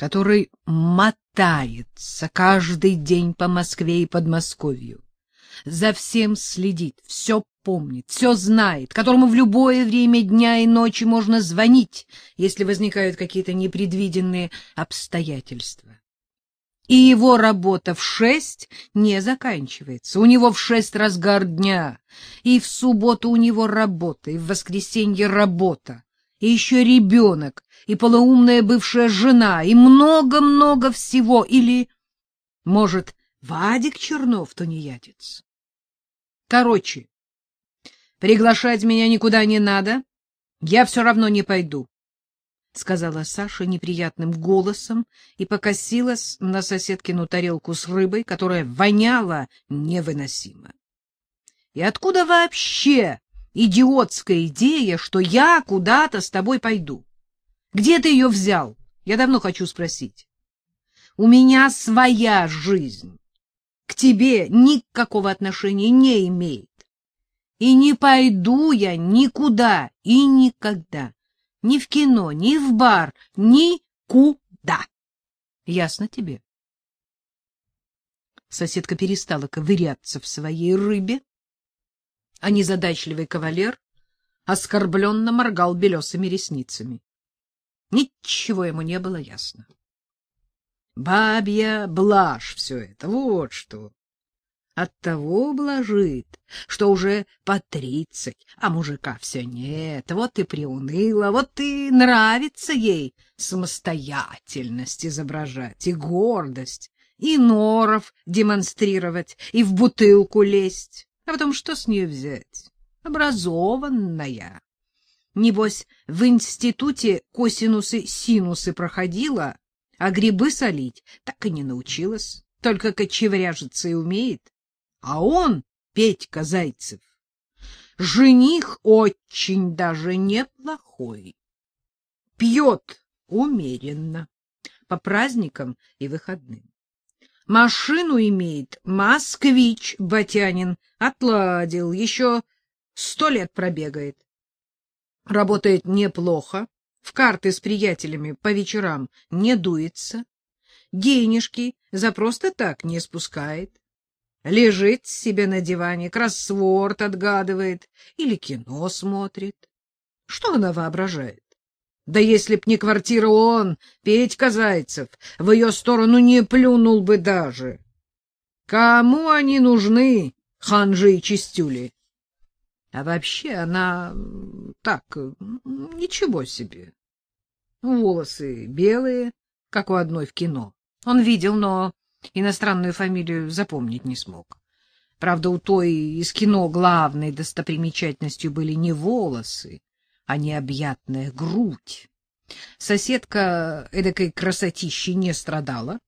который мотается каждый день по Москве и Подмосковью, за всем следит, все помнит, все знает, которому в любое время дня и ночи можно звонить, если возникают какие-то непредвиденные обстоятельства. И его работа в шесть не заканчивается. У него в шесть разгар дня, и в субботу у него работа, и в воскресенье работа, и еще ребенок, и полоумная бывшая жена, и много-много всего. Или, может, Вадик Чернов тунеядец? Короче, приглашать меня никуда не надо, я все равно не пойду, — сказала Саша неприятным голосом и покосилась на соседкину тарелку с рыбой, которая воняла невыносимо. — И откуда вообще идиотская идея, что я куда-то с тобой пойду? Где ты ее взял? Я давно хочу спросить. У меня своя жизнь к тебе никакого отношения не имеет. И не пойду я никуда и никогда. Ни в кино, ни в бар, никуда. Ясно тебе? Соседка перестала ковыряться в своей рыбе, а незадачливый кавалер оскорбленно моргал белесыми ресницами. Ничего ему не было ясно. Бабья блажь все это, вот что. Оттого блажит, что уже по тридцать, а мужика все нет. Вот и приуныла, вот и нравится ей самостоятельность изображать и гордость, и норов демонстрировать, и в бутылку лезть. А потом что с нее взять? Образованная. Небось, в институте косинусы-синусы проходила, а грибы солить так и не научилась, только кочевряжиться и умеет. А он, Петька Зайцев, жених очень даже неплохой. Пьет умеренно, по праздникам и выходным. Машину имеет москвич Батянин, отладил, еще сто лет пробегает. Работает неплохо, в карты с приятелями по вечерам не дуется, денежки за просто так не спускает, лежит себе на диване, кроссворд отгадывает или кино смотрит. Что она воображает? Да если б не квартира он, Петька Зайцев, в ее сторону не плюнул бы даже. Кому они нужны, ханжи и чистюли? А вообще она так, ничего себе. Волосы белые, как у одной в кино. Он видел, но иностранную фамилию запомнить не смог. Правда, у той из кино главной достопримечательностью были не волосы, а необъятная грудь. Соседка эдакой красотищей не страдала.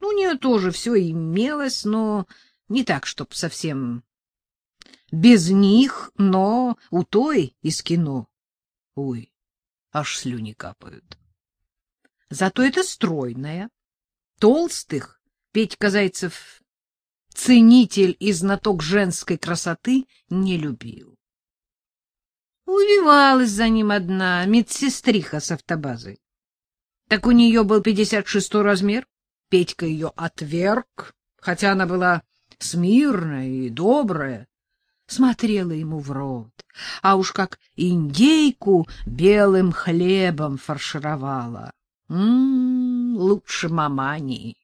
Ну, у нее тоже все имелось, но не так, чтоб совсем без них, но у той из кино. Ой, аж слюни капают. Зато это стройная. Толстых Петька Зайцев, ценитель и знаток женской красоты, не любил. Увивалась за ним одна медсестриха с автобазы. Так у нее был пятьдесят шестой размер. Петька ее отверг, хотя она была смирная и добрая смотрела ему в рот, а уж как индейку белым хлебом фаршировала. М-м, лучше мамани.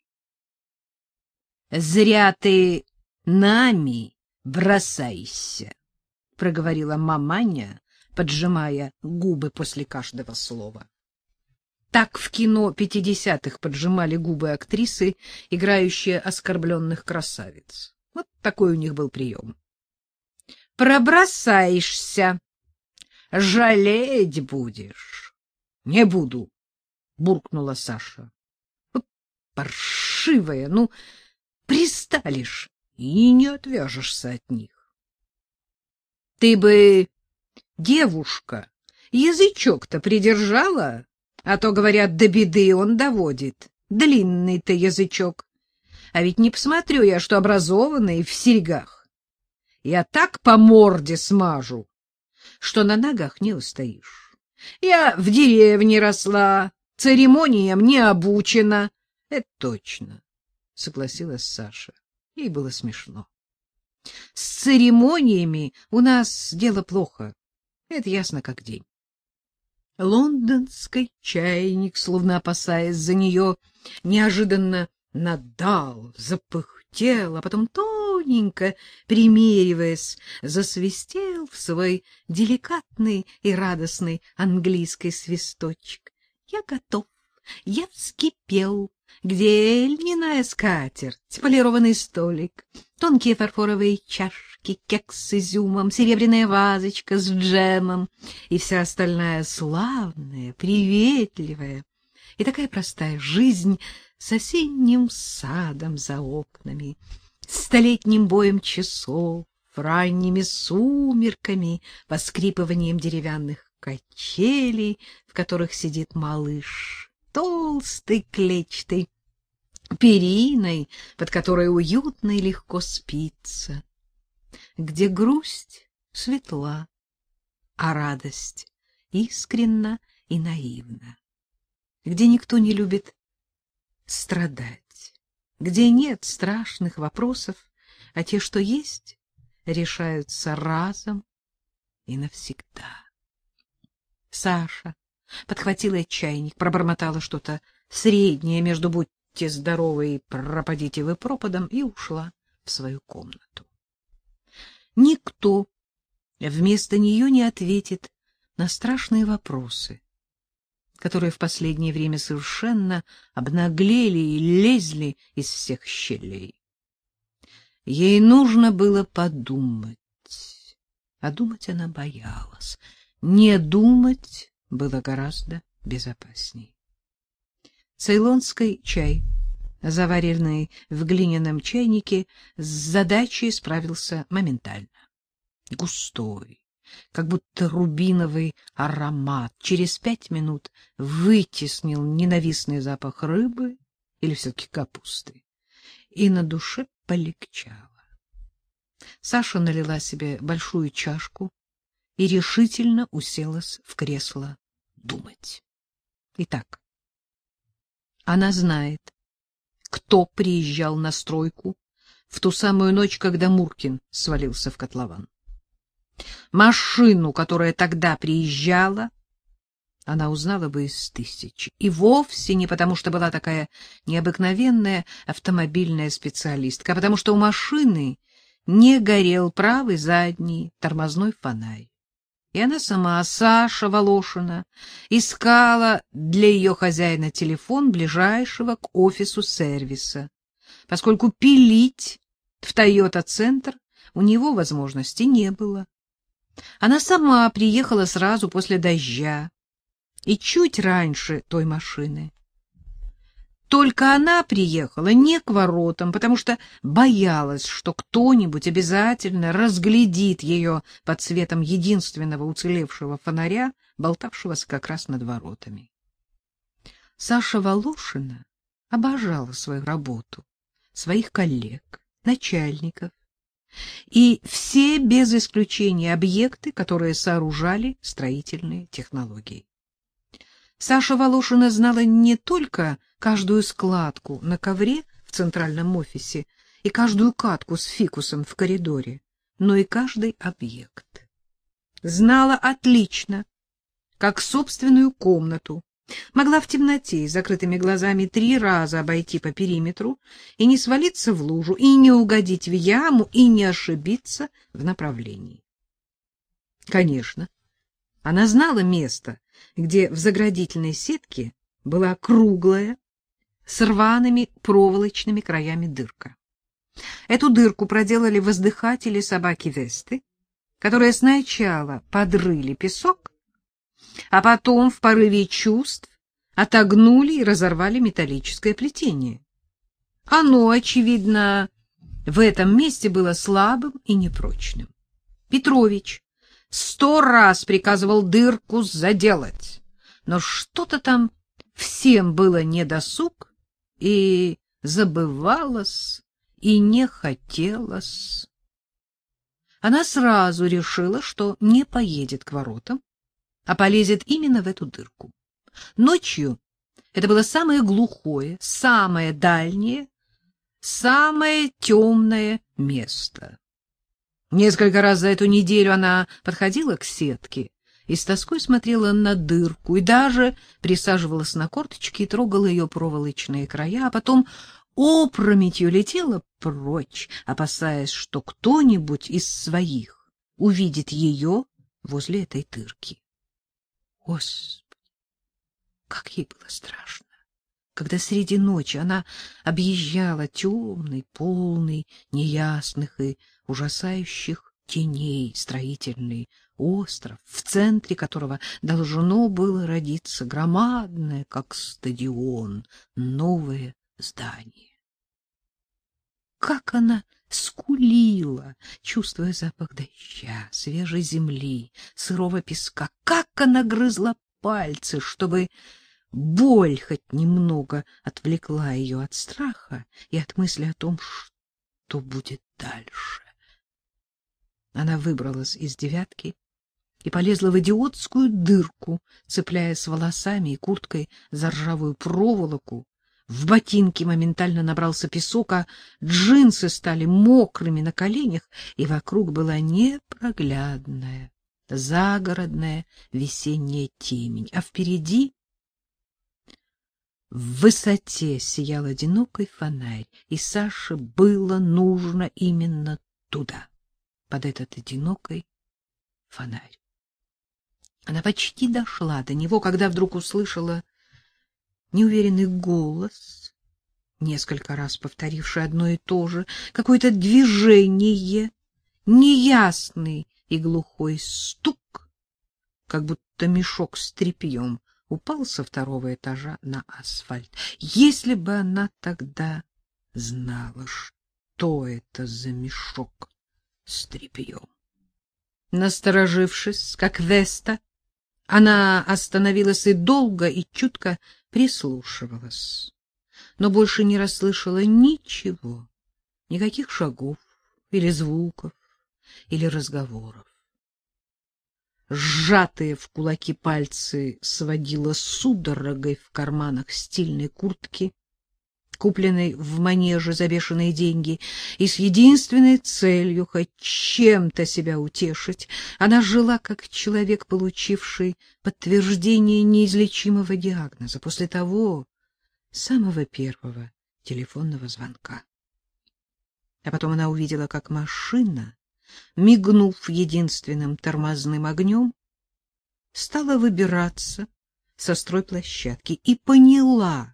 Зря ты нами бросайся, проговорила маманя, поджимая губы после каждого слова. Так в кино пятидесятых поджимали губы актрисы, играющие оскорбленных красавиц. Вот такой у них был прием пробросаешься. Жалеть будешь. — Не буду, — буркнула Саша. — Паршивая, ну, присталишь и не отвяжешься от них. — Ты бы, девушка, язычок-то придержала, а то, говорят, до беды он доводит. Длинный ты язычок. А ведь не посмотрю я, что образованный в серьгах. Я так по морде смажу, что на ногах не устоишь. Я в деревне росла, церемониям не обучена. — Это точно, — согласилась Саша. Ей было смешно. — С церемониями у нас дело плохо. Это ясно как день. Лондонский чайник, словно опасаясь за нее, неожиданно надал, запыхтел, а потом тоненько, примериваясь, засвистел в свой деликатный и радостный английский свисточек. Я готов, я вскипел, где льняная скатерть, полированный столик, тонкие фарфоровые чашки, кекс с изюмом, серебряная вазочка с джемом и вся остальная славная, приветливая и такая простая жизнь с осенним садом за окнами, столетним боем часов, ранними сумерками, поскрипыванием деревянных качелей, в которых сидит малыш, толстый, клетчатый, периной, под которой уютно и легко спится, где грусть светла, а радость искренна и наивна, где никто не любит страдать, где нет страшных вопросов, а те, что есть, решаются разом и навсегда. Саша подхватила чайник, пробормотала что-то среднее между «будьте здоровы» и «пропадите вы пропадом» и ушла в свою комнату. Никто вместо нее не ответит на страшные вопросы, которые в последнее время совершенно обнаглели и лезли из всех щелей. Ей нужно было подумать, а думать она боялась. Не думать было гораздо безопасней. Цейлонский чай, заваренный в глиняном чайнике, с задачей справился моментально. Густой, как будто рубиновый аромат, через пять минут вытеснил ненавистный запах рыбы или все-таки капусты, и на душе полегчало. Саша налила себе большую чашку и решительно уселась в кресло думать. Итак, она знает, кто приезжал на стройку в ту самую ночь, когда Муркин свалился в котлован. Машину, которая тогда приезжала, она узнала бы из тысячи. И вовсе не потому, что была такая необыкновенная автомобильная специалистка, а потому что у машины не горел правый задний тормозной фонарь и она сама, Саша Волошина, искала для ее хозяина телефон ближайшего к офису сервиса, поскольку пилить в Тойота-центр у него возможности не было. Она сама приехала сразу после дождя и чуть раньше той машины. Только она приехала не к воротам, потому что боялась, что кто-нибудь обязательно разглядит ее под светом единственного уцелевшего фонаря, болтавшегося как раз над воротами. Саша Волошина обожала свою работу, своих коллег, начальников и все без исключения объекты, которые сооружали строительные технологии. Саша Волошина знала не только каждую складку на ковре в центральном офисе и каждую катку с фикусом в коридоре, но и каждый объект. Знала отлично, как собственную комнату, могла в темноте и закрытыми глазами три раза обойти по периметру и не свалиться в лужу, и не угодить в яму, и не ошибиться в направлении. Конечно, она знала место, где в заградительной сетке была круглая, с рваными проволочными краями дырка. Эту дырку проделали воздыхатели собаки-весты, которые сначала подрыли песок, а потом в порыве чувств отогнули и разорвали металлическое плетение. Оно, очевидно, в этом месте было слабым и непрочным. Петрович сто раз приказывал дырку заделать, но что-то там всем было недосуг, и забывалось, и не хотелось. Она сразу решила, что не поедет к воротам, а полезет именно в эту дырку. Ночью Это было самое глухое, самое дальнее, самое темное место. Несколько раз за эту неделю она подходила к сетке и с тоской смотрела на дырку, и даже присаживалась на корточки и трогала ее проволочные края, а потом опрометью летела прочь, опасаясь, что кто-нибудь из своих увидит ее возле этой дырки. Господи, как ей было страшно, когда среди ночи она объезжала темный, полный, неясных и ужасающих теней строительный остров, в центре которого должно было родиться громадное, как стадион, новое здание. Как она скулила, чувствуя запах дождя, свежей земли, сырого песка, как она грызла пальцы, чтобы боль хоть немного отвлекла ее от страха и от мысли о том, что будет дальше. Она выбралась из девятки и полезла в идиотскую дырку, цепляясь волосами и курткой за ржавую проволоку. В ботинки моментально набрался песок, а джинсы стали мокрыми на коленях, и вокруг была непроглядная, загородная весенняя темень, а впереди в высоте сиял одинокий фонарь, и Саше было нужно именно туда, под этот одинокий фонарь. Она почти дошла до него, когда вдруг услышала неуверенный голос, несколько раз повторивший одно и то же, какое-то движение, неясный и глухой стук, как будто мешок с тряпьем упал со второго этажа на асфальт. Если бы она тогда знала, что это за мешок с тряпьем. Насторожившись, как Веста, она остановилась и долго и чутко прислушивалась, но больше не расслышала ничего, никаких шагов или звуков, или разговоров. Сжатые в кулаки пальцы сводила судорогой в карманах стильной куртки, купленной в манеже за бешеные деньги, и с единственной целью хоть чем-то себя утешить, она жила как человек, получивший подтверждение неизлечимого диагноза после того самого первого телефонного звонка. А потом она увидела, как машина, мигнув единственным тормозным огнем, стала выбираться со стройплощадки и поняла,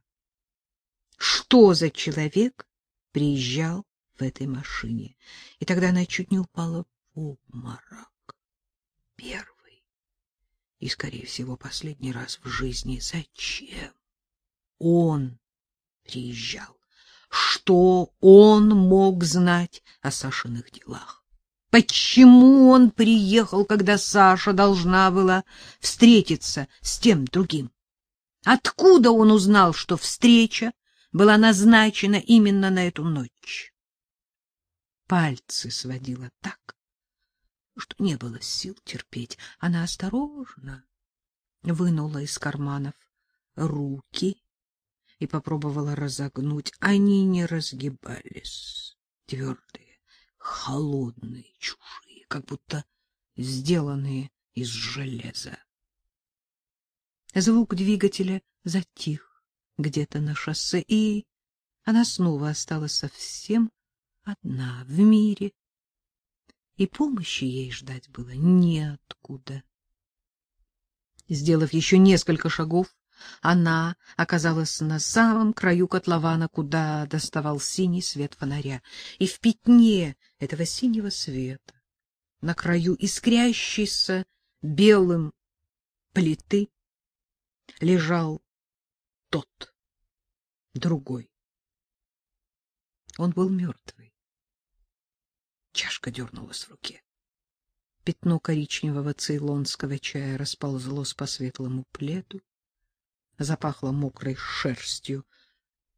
что за человек приезжал в этой машине. И тогда она чуть не упала в обморок. Первый и, скорее всего, последний раз в жизни. Зачем он приезжал? Что он мог знать о Сашиных делах? Почему он приехал, когда Саша должна была встретиться с тем другим? Откуда он узнал, что встреча была назначена именно на эту ночь. Пальцы сводила так, что не было сил терпеть. Она осторожно вынула из карманов руки и попробовала разогнуть. Они не разгибались, твердые, холодные, чужие, как будто сделанные из железа. Звук двигателя затих где-то на шоссе, и она снова осталась совсем одна в мире, и помощи ей ждать было неоткуда. Сделав еще несколько шагов, она оказалась на самом краю котлована, куда доставал синий свет фонаря, и в пятне этого синего света, на краю искрящейся белым плиты, лежал тот, другой. Он был мертвый. Чашка дернулась в руке. Пятно коричневого цейлонского чая расползлось по светлому пледу, запахло мокрой шерстью.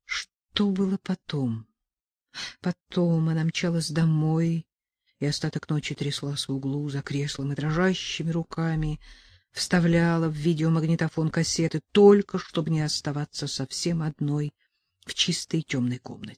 Что было потом? Потом она мчалась домой и остаток ночи тряслась в углу за креслом и дрожащими руками вставляла в видеомагнитофон кассеты, только чтобы не оставаться совсем одной в чистой темной комнате.